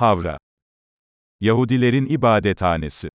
Havra. Yahudilerin ibadethanesi.